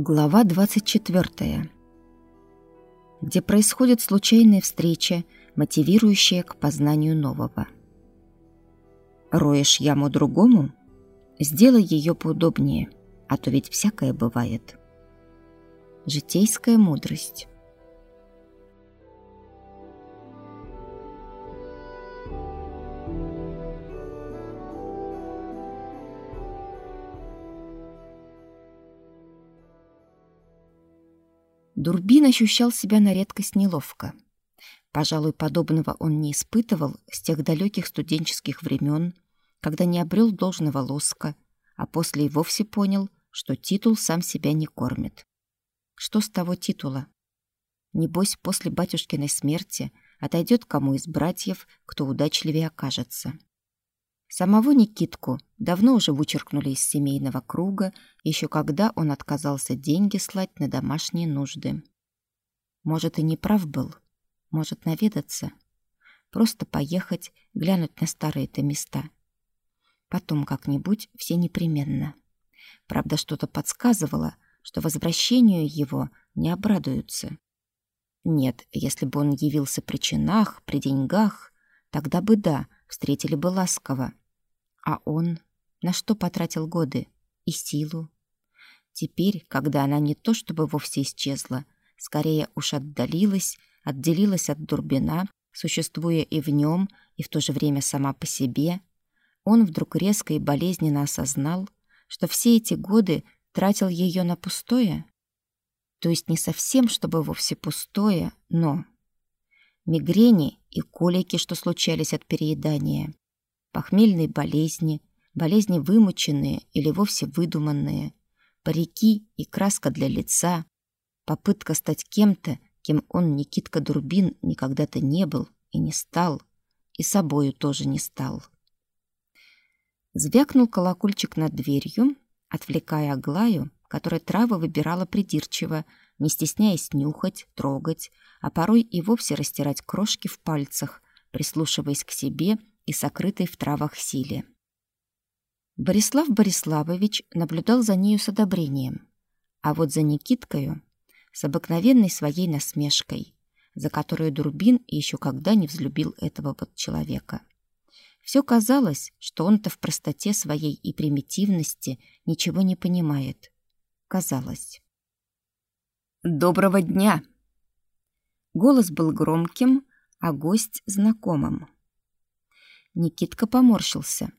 Глава 24. Где происходит случайная встреча, мотивирующая к познанию нового. Роешь яму другому? Сделай ее поудобнее, а то ведь всякое бывает. Житейская мудрость. Дурбин ощущал себя на редкость неловко. Пожалуй, подобного он не испытывал с тех далеких студенческих времен, когда не обрел должного лоска, а после и вовсе понял, что титул сам себя не кормит. Что с того титула? Небось, после батюшкиной смерти отойдет кому из братьев, кто удачливее окажется. Самого Никитку давно уже вычеркнули из семейного круга, еще когда он отказался деньги слать на домашние нужды. Может, и не прав был, может, наведаться, просто поехать, глянуть на старые-то места. Потом как-нибудь все непременно. Правда, что-то подсказывало, что возвращению его не обрадуются. Нет, если бы он явился при чинах, при деньгах, тогда бы да, встретили бы ласково. А он на что потратил годы и силу? Теперь, когда она не то чтобы вовсе исчезла, скорее уж отдалилась, отделилась от Дурбина, существуя и в нем, и в то же время сама по себе, он вдруг резко и болезненно осознал, что все эти годы тратил ее на пустое. То есть не совсем, чтобы вовсе пустое, но... Мигрени и колики, что случались от переедания, похмельные болезни, болезни вымученные или вовсе выдуманные, парики и краска для лица, попытка стать кем-то, кем он, Никитка Дурбин, никогда-то не был и не стал, и собою тоже не стал. Звякнул колокольчик над дверью, отвлекая Аглаю, которая травы выбирала придирчиво, не стесняясь нюхать, трогать, а порой и вовсе растирать крошки в пальцах, прислушиваясь к себе и сокрытой в травах силе. Борислав Бориславович наблюдал за нею с одобрением, а вот за Никиткою с обыкновенной своей насмешкой, за которую Дурбин еще когда не взлюбил этого вот человека. Все казалось, что он-то в простоте своей и примитивности ничего не понимает. Казалось. «Доброго дня!» Голос был громким, а гость — знакомым. Никитка поморщился.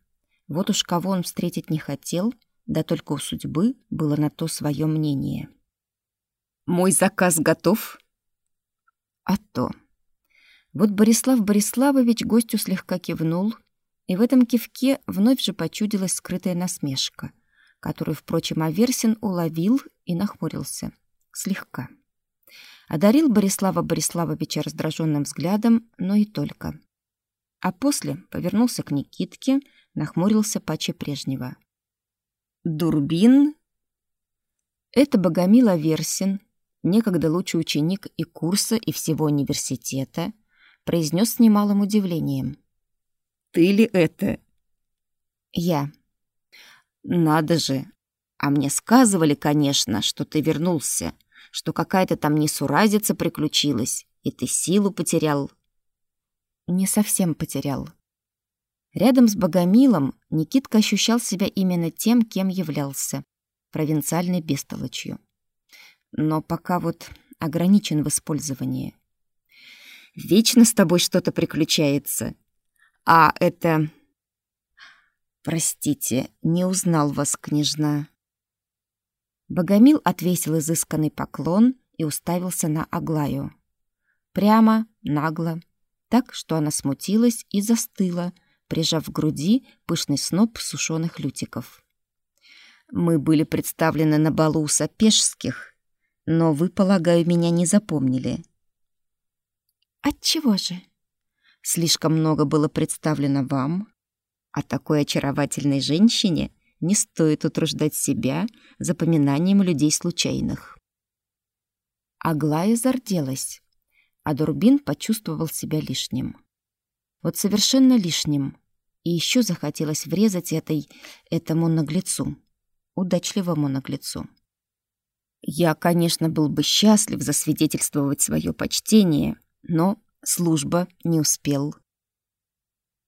Вот уж кого он встретить не хотел, да только у судьбы было на то свое мнение. «Мой заказ готов?» «А то». Вот Борислав Бориславович гостю слегка кивнул, и в этом кивке вновь же почудилась скрытая насмешка, которую, впрочем, Аверсин уловил и нахмурился. Слегка. Одарил Борислава Бориславовича раздраженным взглядом, но и только а после повернулся к Никитке, нахмурился паче прежнего. «Дурбин?» Это Богомил Аверсин, некогда лучший ученик и курса, и всего университета, произнес с немалым удивлением. «Ты ли это?» «Я». «Надо же! А мне сказывали, конечно, что ты вернулся, что какая-то там несуразица приключилась, и ты силу потерял, не совсем потерял. Рядом с Богомилом Никитка ощущал себя именно тем, кем являлся — провинциальной бестолочью. Но пока вот ограничен в использовании. «Вечно с тобой что-то приключается. А это...» «Простите, не узнал вас, княжна». Богомил отвесил изысканный поклон и уставился на Аглаю. Прямо, нагло, так, что она смутилась и застыла, прижав к груди пышный сноп сушеных лютиков. «Мы были представлены на балу у Сапежских, но вы, полагаю, меня не запомнили». «Отчего же?» «Слишком много было представлено вам, а такой очаровательной женщине не стоит утруждать себя запоминанием людей случайных». Аглая зарделась а Дурбин почувствовал себя лишним. Вот совершенно лишним. И еще захотелось врезать этой, этому наглецу, удачливому наглецу. Я, конечно, был бы счастлив засвидетельствовать свое почтение, но служба не успел.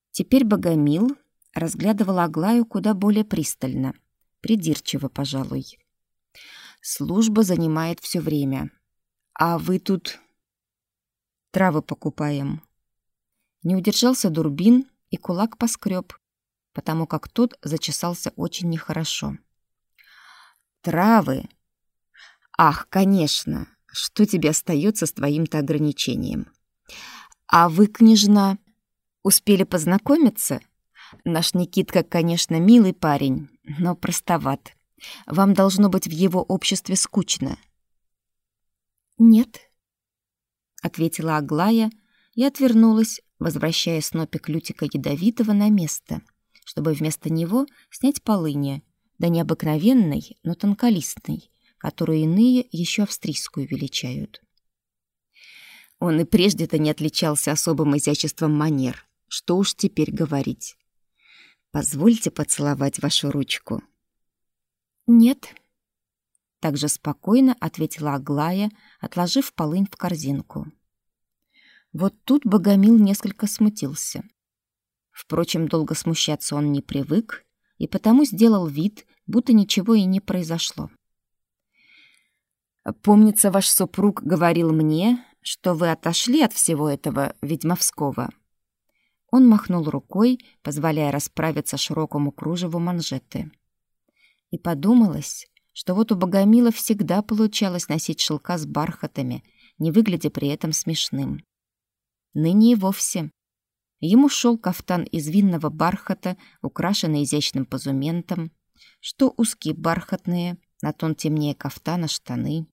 Теперь Богомил разглядывал Аглаю куда более пристально, придирчиво, пожалуй. Служба занимает все время. А вы тут травы покупаем. Не удержался Дурбин и кулак поскреб, потому как тот зачесался очень нехорошо. Травы Ах, конечно. Что тебе остается с твоим-то ограничением? А вы, княжна, успели познакомиться? Наш Никитка, конечно, милый парень, но простоват. Вам должно быть в его обществе скучно. Нет, ответила Аглая и отвернулась, возвращая снопик Лютика Ядовитого на место, чтобы вместо него снять полыни, да необыкновенной, но тонколистной, которую иные еще австрийскую величают. Он и прежде-то не отличался особым изяществом манер. Что уж теперь говорить. Позвольте поцеловать вашу ручку. Нет. Так же спокойно ответила Аглая, отложив полынь в корзинку. Вот тут Богомил несколько смутился. Впрочем, долго смущаться он не привык и потому сделал вид, будто ничего и не произошло. Помнится, ваш супруг говорил мне, что вы отошли от всего этого ведьмовского. Он махнул рукой, позволяя расправиться широкому кружеву манжеты. И подумалось, что вот у Богомила всегда получалось носить шелка с бархатами, не выглядя при этом смешным. Ныне и вовсе. Ему шел кафтан из винного бархата, украшенный изящным позументом, что узкие бархатные, на тон темнее кафтана штаны.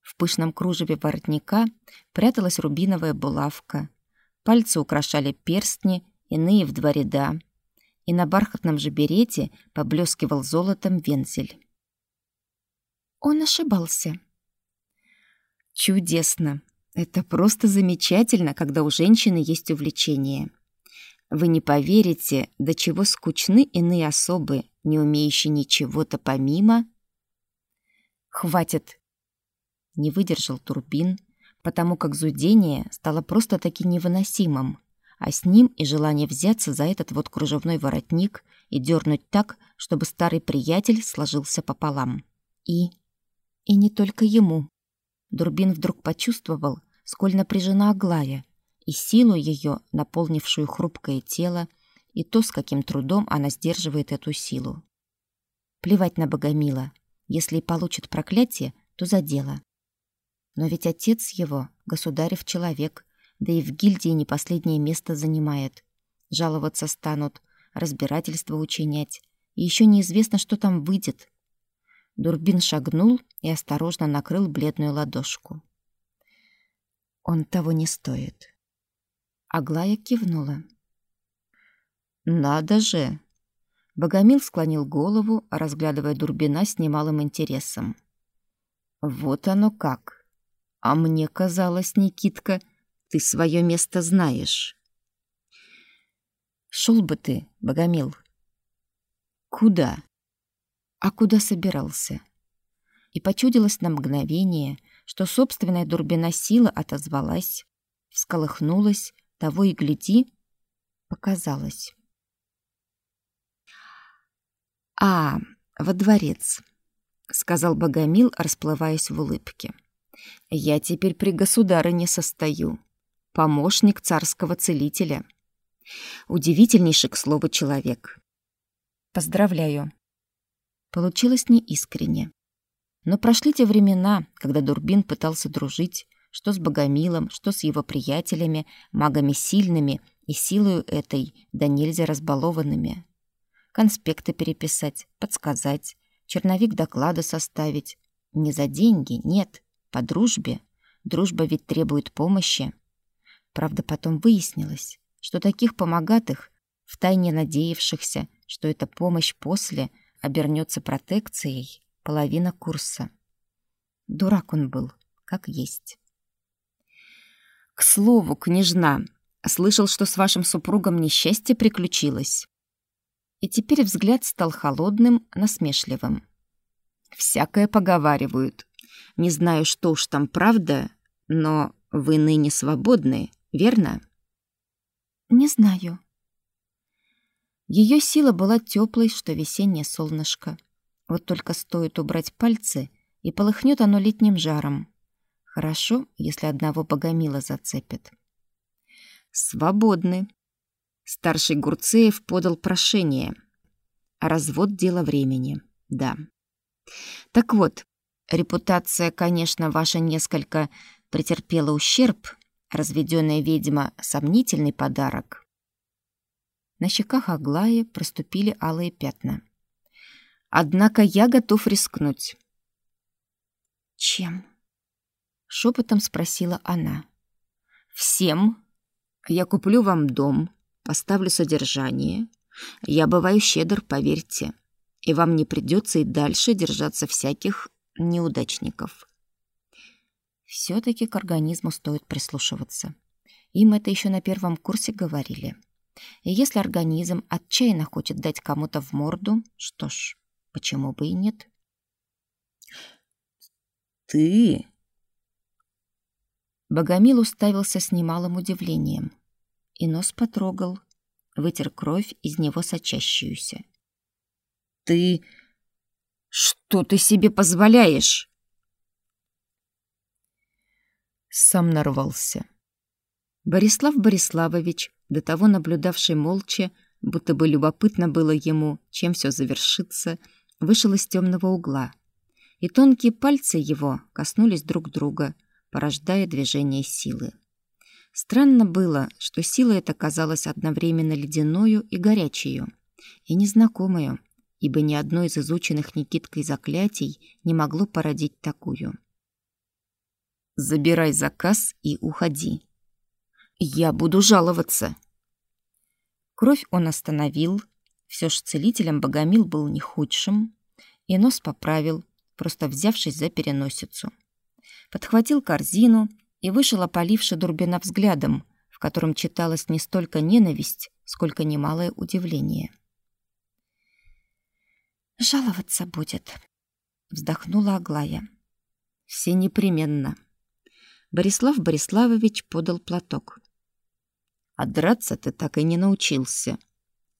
В пышном кружеве воротника пряталась рубиновая булавка. Пальцы украшали перстни, иные в два ряда. И на бархатном же берете поблескивал золотом вензель. Он ошибался. Чудесно. Это просто замечательно, когда у женщины есть увлечение. Вы не поверите, до чего скучны иные особы, не умеющие ничего-то помимо. Хватит, не выдержал турбин, потому как зудение стало просто-таки невыносимым, а с ним и желание взяться за этот вот кружевной воротник и дернуть так, чтобы старый приятель сложился пополам. И... и не только ему. Дурбин вдруг почувствовал, сколь напряжена Аглая, и силу ее, наполнившую хрупкое тело, и то, с каким трудом она сдерживает эту силу. Плевать на Богомила. Если и получит проклятие, то за дело. Но ведь отец его — государев человек, да и в гильдии не последнее место занимает. Жаловаться станут, разбирательство учинять. И еще неизвестно, что там выйдет. Дурбин шагнул и осторожно накрыл бледную ладошку. Он того не стоит. Аглая кивнула. «Надо же!» Богомил склонил голову, разглядывая Дурбина с немалым интересом. «Вот оно как!» А мне казалось, Никитка, ты свое место знаешь. Шел бы ты, Богомил. Куда? А куда собирался? И почудилось на мгновение, что собственная дурбина сила отозвалась, всколыхнулась, того и гляди, показалось. А, во дворец, сказал Богомил, расплываясь в улыбке. Я теперь при государыне состою. Помощник царского целителя. Удивительнейший, к слову, человек. Поздравляю. Получилось неискренне. Но прошли те времена, когда Дурбин пытался дружить, что с Богомилом, что с его приятелями, магами сильными и силою этой, да нельзя разбалованными. Конспекты переписать, подсказать, черновик доклада составить. Не за деньги, нет, по дружбе. Дружба ведь требует помощи. Правда, потом выяснилось, что таких помогатых, втайне надеявшихся, что эта помощь после обернется протекцией, половина курса. Дурак он был, как есть. К слову, княжна, Слышал, что с вашим супругом несчастье приключилось. И теперь взгляд стал холодным, насмешливым. Всякое поговаривают. Не знаю, что уж там правда, но вы ныне свободны, верно? Не знаю. Ее сила была теплой, что весеннее солнышко. Вот только стоит убрать пальцы, и полыхнет оно летним жаром. Хорошо, если одного богомила зацепит. Свободны. Старший Гурцеев подал прошение. А развод — дело времени, да. Так вот, репутация, конечно, ваша несколько претерпела ущерб. Разведенная ведьма — сомнительный подарок. На щеках Аглаи проступили алые пятна. Однако я готов рискнуть. Чем? Шепотом спросила она. Всем. Я куплю вам дом, поставлю содержание. Я бываю щедр, поверьте. И вам не придется и дальше держаться всяких неудачников. Все-таки к организму стоит прислушиваться. Им это еще на первом курсе говорили. И если организм отчаянно хочет дать кому-то в морду, что ж, почему бы и нет? «Ты?» Богомил уставился с немалым удивлением и нос потрогал, вытер кровь из него сочащуюся. «Ты... что ты себе позволяешь?» Сам нарвался. Борислав Бориславович, до того наблюдавший молча, будто бы любопытно было ему, чем все завершится, вышел из темного угла, и тонкие пальцы его коснулись друг друга, порождая движение силы. Странно было, что сила эта казалась одновременно ледяною и горячею, и незнакомою, ибо ни одно из изученных Никиткой заклятий не могло породить такую. «Забирай заказ и уходи. Я буду жаловаться». Кровь он остановил, все ж целителем Богомил был не худшим, и нос поправил, просто взявшись за переносицу. Подхватил корзину и вышел, опаливший Дурбина взглядом, в котором читалась не столько ненависть, сколько немалое удивление. «Жаловаться будет», — вздохнула Аглая. «Все непременно». Борислав Бориславович подал платок. «А драться ты так и не научился.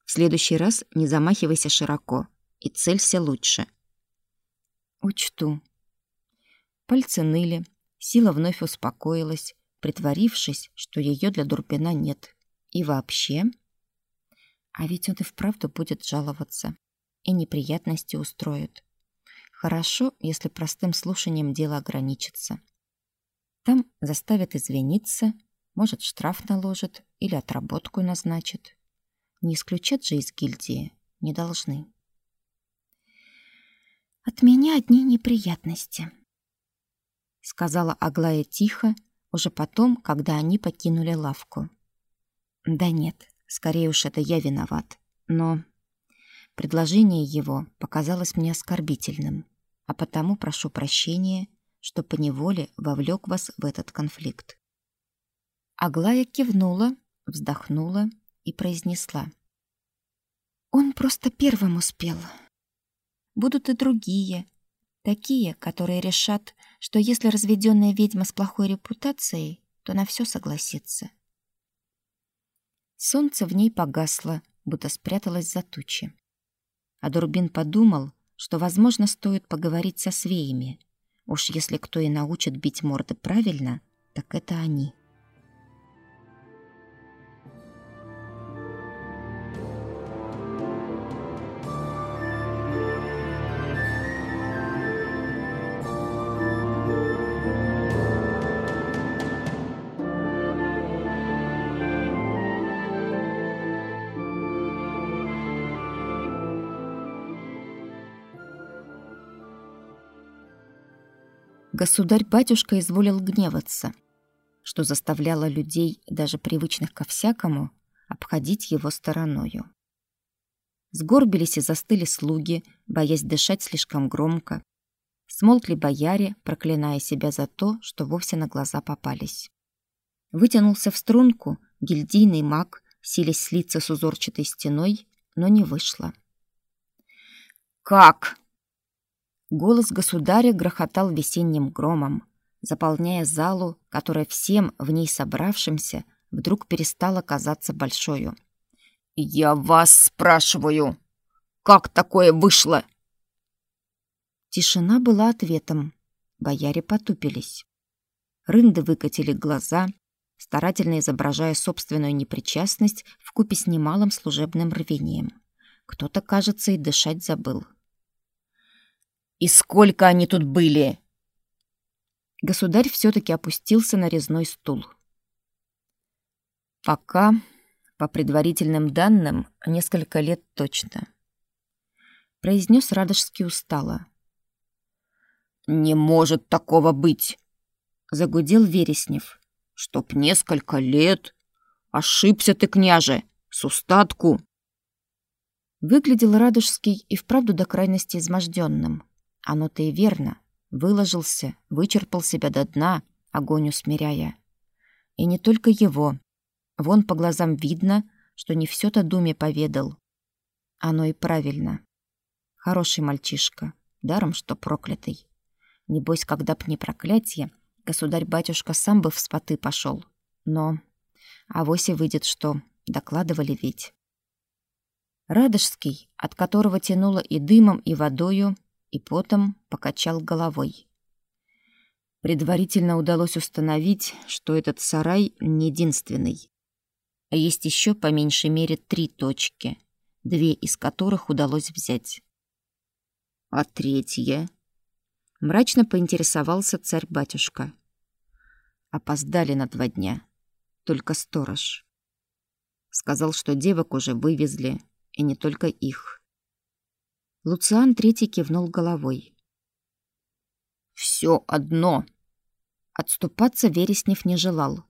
В следующий раз не замахивайся широко и целься лучше». «Учту». Пальцы ныли, Сила вновь успокоилась, притворившись, что ее для Дурбина нет. И вообще... А ведь он и вправду будет жаловаться. И неприятности устроит. Хорошо, если простым слушанием дело ограничится. Там заставят извиниться, может, штраф наложат или отработку назначат. Не исключат же из гильдии, не должны. От меня одни неприятности, сказала Аглая тихо, уже потом, когда они покинули лавку. Да нет, скорее уж это я виноват. Но предложение его показалось мне оскорбительным, а потому прошу прощения, что поневоле вовлек вас в этот конфликт. Аглая кивнула, вздохнула и произнесла: Он просто первым успел. Будут и другие, Такие, которые решат, что если разведенная ведьма с плохой репутацией, то на все согласится. Солнце в ней погасло, будто спряталось за тучи. А Дурбин подумал, что, возможно, стоит поговорить со свеями. Уж если кто и научит бить морды правильно, так это они. Государь-батюшка изволил гневаться, что заставляло людей, даже привычных ко всякому, обходить его стороною. Сгорбились и застыли слуги, боясь дышать слишком громко. Смолкли бояре, проклиная себя за то, что вовсе на глаза попались. Вытянулся в струнку гильдийный маг, силясь слиться с узорчатой стеной, но не вышло. «Как?» Голос государя грохотал весенним громом, заполняя залу, которая всем в ней собравшимся вдруг перестала казаться большою. «Я вас спрашиваю, как такое вышло?» Тишина была ответом. Бояре потупились. Рынды выкатили глаза, старательно изображая собственную непричастность в купе с немалым служебным рвением. Кто-то, кажется, и дышать забыл. «И сколько они тут были?» Государь все-таки опустился на резной стул. «Пока, по предварительным данным, несколько лет точно», — произнес Радожский устало. «Не может такого быть!» — загудел Вереснев. «Чтоб несколько лет! Ошибся ты, княже, с устатку!» Выглядел Радожский и вправду до крайности изможденным. Оно-то и верно. Выложился, вычерпал себя до дна, огонь усмиряя. И не только его. Вон по глазам видно, что не все-то Думе поведал. Оно и правильно. Хороший мальчишка, даром что проклятый. Небось, когда б не проклятие, государь-батюшка сам бы в споты пошел. Но авось и выйдет, что докладывали ведь. Радожский, от которого тянуло и дымом, и водою, и потом покачал головой. Предварительно удалось установить, что этот сарай не единственный. А есть еще по меньшей мере три точки, две из которых удалось взять. А третья Мрачно поинтересовался царь-батюшка. Опоздали на два дня. Только сторож. Сказал, что девок уже вывезли, и не только их. Луциан Третий кивнул головой. «Все одно!» Отступаться Вереснев не желал.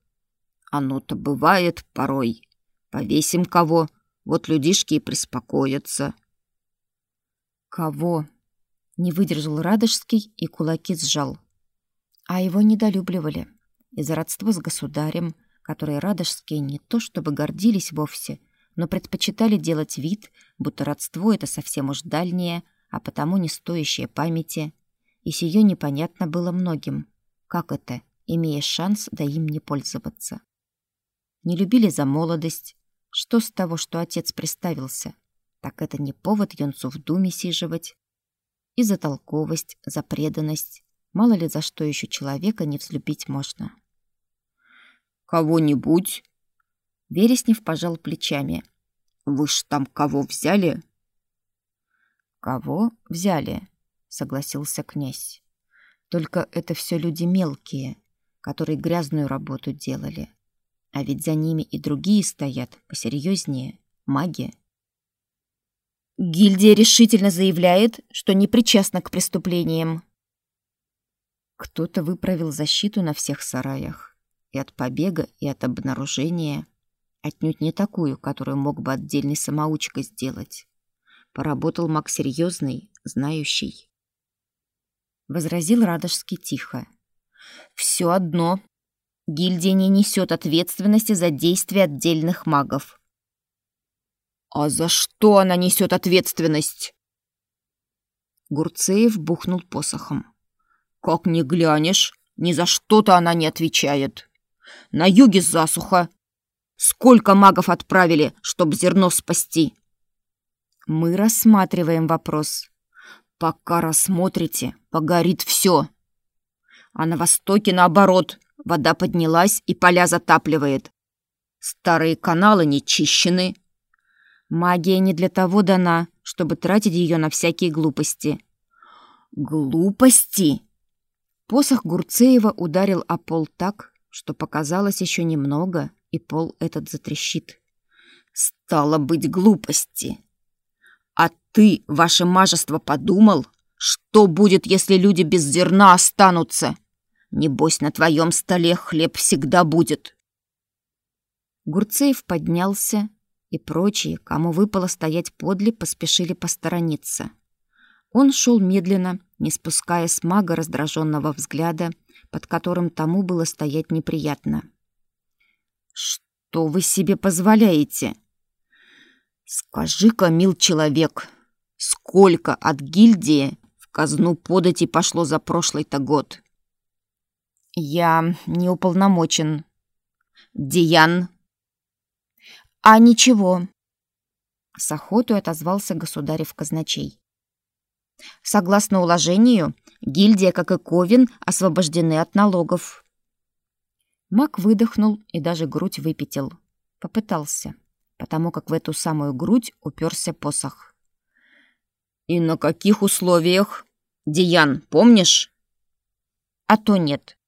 «Оно-то бывает порой. Повесим кого, вот людишки и приспокоятся». «Кого?» Не выдержал Радожский и кулаки сжал. А его недолюбливали. Из-за родства с государем, которые Радожские не то чтобы гордились вовсе, но предпочитали делать вид, будто родство это совсем уж дальнее, а потому не стоящее памяти. И сие непонятно было многим. Как это, имея шанс, да им не пользоваться? Не любили за молодость. Что с того, что отец приставился? Так это не повод юнцу в думе сиживать. И за толковость, за преданность. Мало ли за что еще человека не взлюбить можно. «Кого-нибудь?» Вереснев пожал плечами. «Вы ж там кого взяли?» «Кого взяли?» — согласился князь. «Только это все люди мелкие, которые грязную работу делали. А ведь за ними и другие стоят, посерьезнее, маги». Гильдия решительно заявляет, что не причастна к преступлениям. Кто-то выправил защиту на всех сараях. И от побега, и от обнаружения. Отнюдь не такую, которую мог бы отдельный самоучка сделать. Поработал маг серьезный, знающий. Возразил Радожский тихо. «Все одно. Гильдия не несет ответственности за действия отдельных магов. «А за что она несет ответственность?» Гурцеев бухнул посохом. «Как не глянешь, ни за что-то она не отвечает. На юге засуха. Сколько магов отправили, чтобы зерно спасти?» «Мы рассматриваем вопрос». «Пока рассмотрите, погорит все. А на востоке, наоборот, вода поднялась и поля затапливает. Старые каналы не чищены, Магия не для того дана, чтобы тратить ее на всякие глупости. Глупости? Посох Гурцеева ударил о пол так, что показалось еще немного, и пол этот затрещит. Стало быть, глупости. А ты, ваше мажество, подумал, что будет, если люди без зерна останутся? Небось, на твоем столе хлеб всегда будет. Гурцеев поднялся, и прочие, кому выпало стоять подле, поспешили посторониться. Он шел медленно, не спуская с мага раздраженного взгляда, под которым тому было стоять неприятно. Что вы себе позволяете? Скажи-ка, мил человек, сколько от гильдии в казну подати пошло за прошлый-то год? Я не уполномочен. Деян. А ничего. С охотой отозвался государев казначей. Согласно уложению, гильдия, как и Ковен, освобождены от налогов. Мак выдохнул и даже грудь выпятил. Попытался, потому как в эту самую грудь уперся посох. «И на каких условиях? Диан, помнишь?» «А то нет.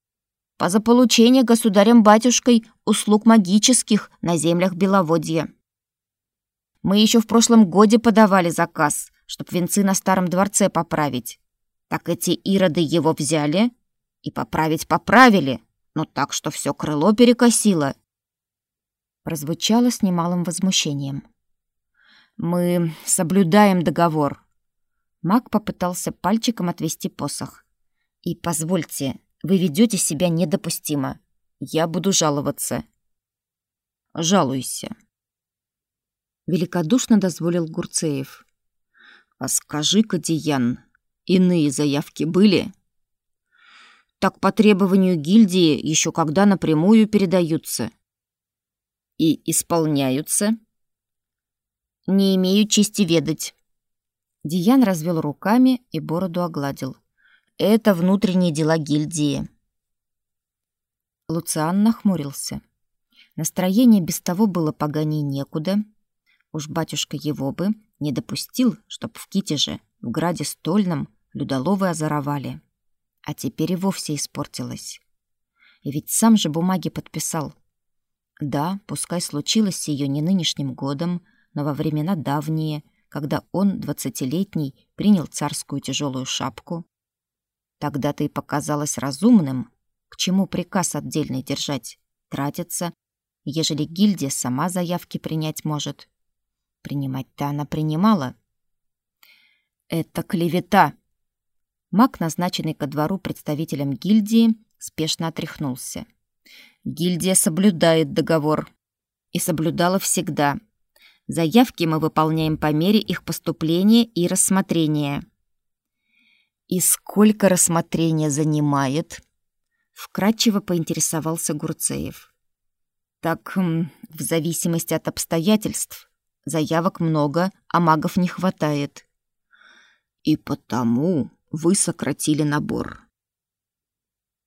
По заполучению государем-батюшкой услуг магических на землях Беловодья. Мы еще в прошлом годе подавали заказ, чтоб венцы на старом дворце поправить. Так эти ироды его взяли и поправить поправили» но так, что все крыло перекосило. Прозвучало с немалым возмущением. Мы соблюдаем договор. Маг попытался пальчиком отвести посох. И позвольте, вы ведете себя недопустимо. Я буду жаловаться. Жалуйся. Великодушно дозволил Гурцеев. А скажи-ка, Диян, иные заявки были? Так по требованию гильдии еще когда напрямую передаются. И исполняются. Не имею чести ведать. Диан развел руками и бороду огладил. Это внутренние дела гильдии. Луциан нахмурился. Настроение без того было погоней некуда. Уж батюшка его бы не допустил, чтоб в Китеже, в граде стольном, людоловы озоровали а теперь и вовсе испортилась. И ведь сам же бумаги подписал. Да, пускай случилось сие не нынешним годом, но во времена давние, когда он, двадцатилетний, принял царскую тяжелую шапку. Тогда-то и показалось разумным, к чему приказ отдельный держать, тратиться, ежели гильдия сама заявки принять может. Принимать-то она принимала. «Это клевета!» Маг, назначенный ко двору представителем гильдии, спешно отряхнулся. Гильдия соблюдает договор. И соблюдала всегда. Заявки мы выполняем по мере их поступления и рассмотрения. И сколько рассмотрения занимает? Вкратчиво поинтересовался Гурцеев. Так, в зависимости от обстоятельств. Заявок много, а магов не хватает. И потому вы сократили набор.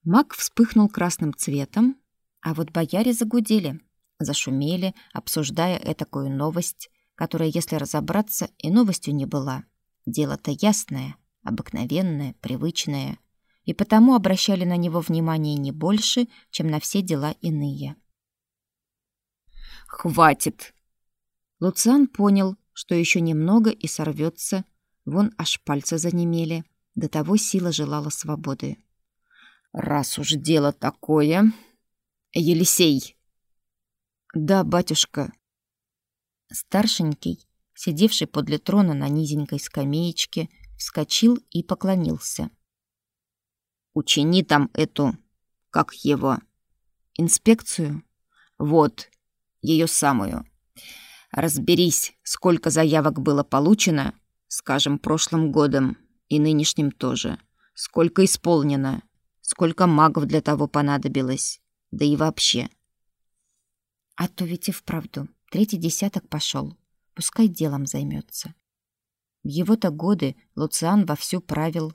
Маг вспыхнул красным цветом, а вот бояре загудели, зашумели, обсуждая этакую новость, которая, если разобраться, и новостью не была. Дело-то ясное, обыкновенное, привычное, и потому обращали на него внимание не больше, чем на все дела иные. «Хватит!» Луциан понял, что еще немного и сорвется, вон аж пальцы занемели, до того сила желала свободы. «Раз уж дело такое...» «Елисей!» «Да, батюшка». Старшенький, сидевший подле трона на низенькой скамеечке, вскочил и поклонился. «Учини там эту... как его?» «Инспекцию?» «Вот, ее самую. Разберись, сколько заявок было получено, скажем, прошлым годом, и нынешним тоже. Сколько исполнено, сколько магов для того понадобилось, да и вообще. А то ведь и вправду третий десяток пошел, пускай делом займется. В его-то годы Луциан вовсю правил.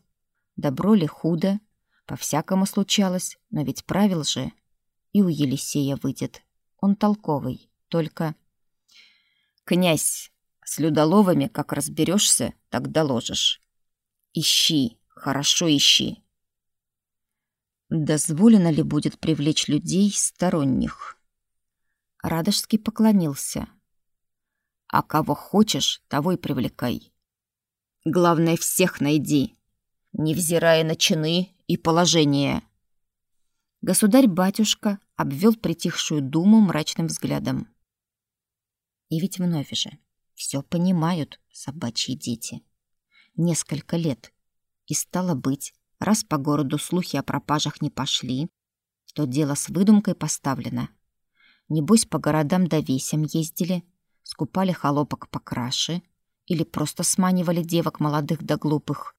Добро ли худо, по-всякому случалось, но ведь правил же. И у Елисея выйдет. Он толковый, только... «Князь, с людоловами, как разберешься, так доложишь. Ищи, хорошо ищи. Дозволено ли будет привлечь людей сторонних? Радожский поклонился. А кого хочешь, того и привлекай. Главное, всех найди, невзирая на чины и положение. Государь-батюшка обвел притихшую думу мрачным взглядом. И ведь вновь же все понимают собачьи дети несколько лет. И стало быть, раз по городу слухи о пропажах не пошли, то дело с выдумкой поставлено. Небось, по городам да весям ездили, скупали холопок покраше или просто сманивали девок молодых да глупых.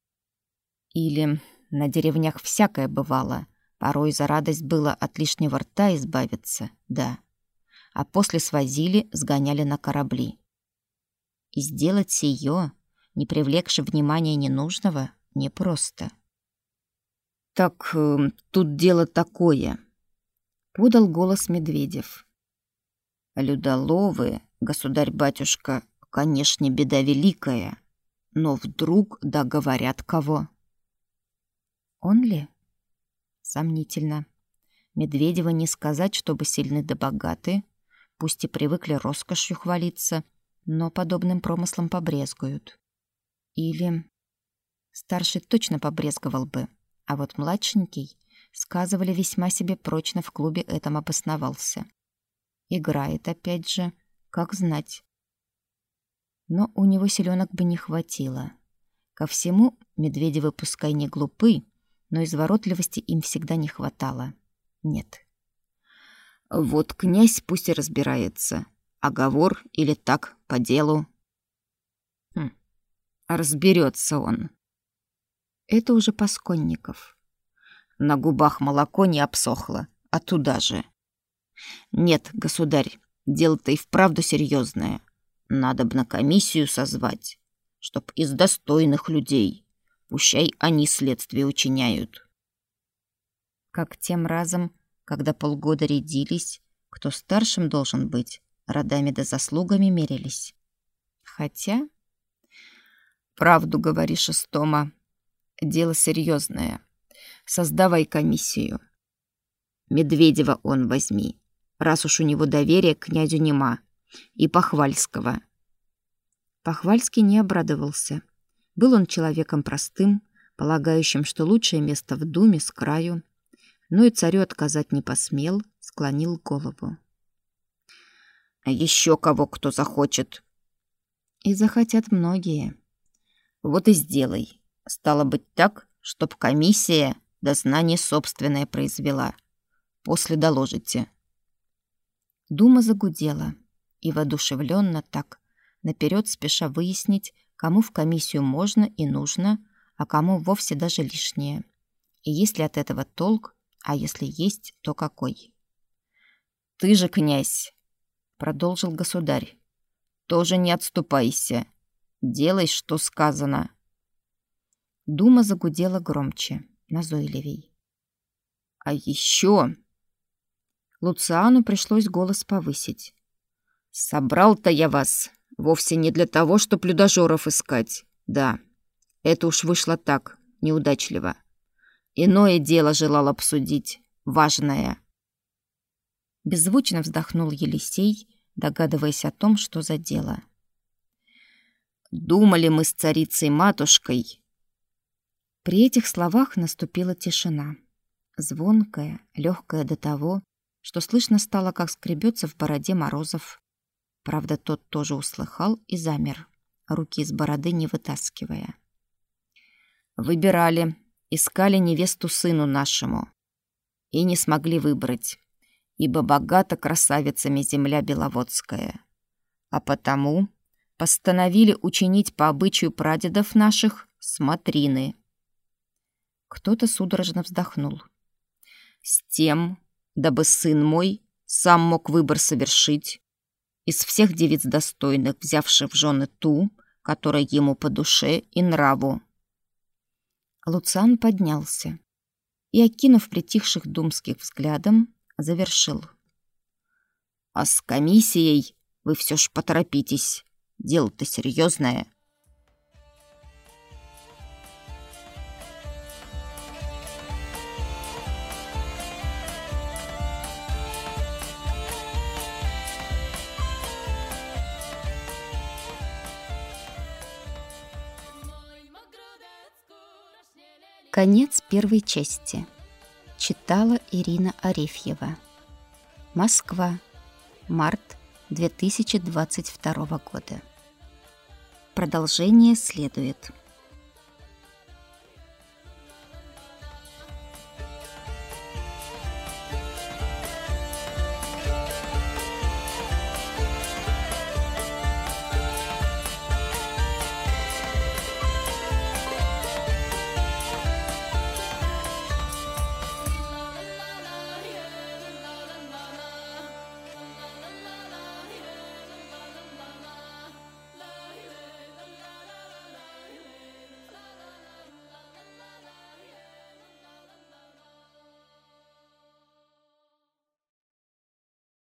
Или на деревнях всякое бывало. Порой за радость было от лишнего рта избавиться, да. А после свозили, сгоняли на корабли. И сделать сие, не привлекши внимания ненужного, непросто. «Так э, тут дело такое», — подал голос Медведев. «Людоловы, государь-батюшка, конечно, беда великая, но вдруг да говорят кого». Он ли? Сомнительно. Медведева не сказать, чтобы сильны да богаты, пусть и привыкли роскошью хвалиться, но подобным промыслом побрезгуют. Или старший точно побрезговал бы, а вот младшенький, сказывали, весьма себе прочно в клубе этом обосновался. Играет опять же, как знать. Но у него селенок бы не хватило. Ко всему, Медведевы пускай не глупы, но изворотливости им всегда не хватало. Нет. Вот князь пусть и разбирается. Оговор или так, по делу. Разберется он. Это уже Пасконников. На губах молоко не обсохло, а туда же. Нет, государь, дело-то и вправду серьезное. Надо б на комиссию созвать, чтоб из достойных людей. Пущай они следствие учиняют. Как тем разом, когда полгода рядились, кто старшим должен быть, родами да заслугами мерились. Хотя... Правду говоришь, Истома. Дело серьезное. Создавай комиссию. Медведева он возьми, раз уж у него доверие к князю нема, и Похвальского. Похвальский не обрадовался. Был он человеком простым, полагающим, что лучшее место в думе с краю, но и царю отказать не посмел, склонил голову. «А еще кого кто захочет?» «И захотят многие». «Вот и сделай. Стало быть так, чтоб комиссия дознание собственное произвела. После доложите». Дума загудела, и воодушевленно так, наперед спеша выяснить, кому в комиссию можно и нужно, а кому вовсе даже лишнее. И есть ли от этого толк, а если есть, то какой? «Ты же, князь!» — продолжил государь. «Тоже не отступайся. Делай, что сказано». Дума загудела громче, назойливей. «А еще...» Луциану пришлось голос повысить. «Собрал-то я вас Вовсе не для того, чтоб людожоров искать. Да, это уж вышло так, неудачливо. Иное дело желал обсудить, важное. Беззвучно вздохнул Елисей, догадываясь о том, что за дело. Думали мы с царицей-матушкой. При этих словах наступила тишина. Звонкая, легкая до того, что слышно стало, как скребется в бороде Морозов. Правда, тот тоже услыхал и замер, руки из бороды не вытаскивая. Выбирали, искали невесту сыну нашему. И не смогли выбрать, ибо богата красавицами земля Беловодская. А потому постановили учинить по обычаю прадедов наших смотрины. Кто-то судорожно вздохнул. С тем, дабы сын мой сам мог выбор совершить, из всех девиц достойных, взявших в жены ту, которая ему по душе и нраву. Луциан поднялся и, окинув притихших думских взглядом, завершил. «А с комиссией вы все ж поторопитесь. Дело-то серьезное». Конец первой части. Читала Ирина Арефьева. Москва. Март 2022 года. Продолжение следует.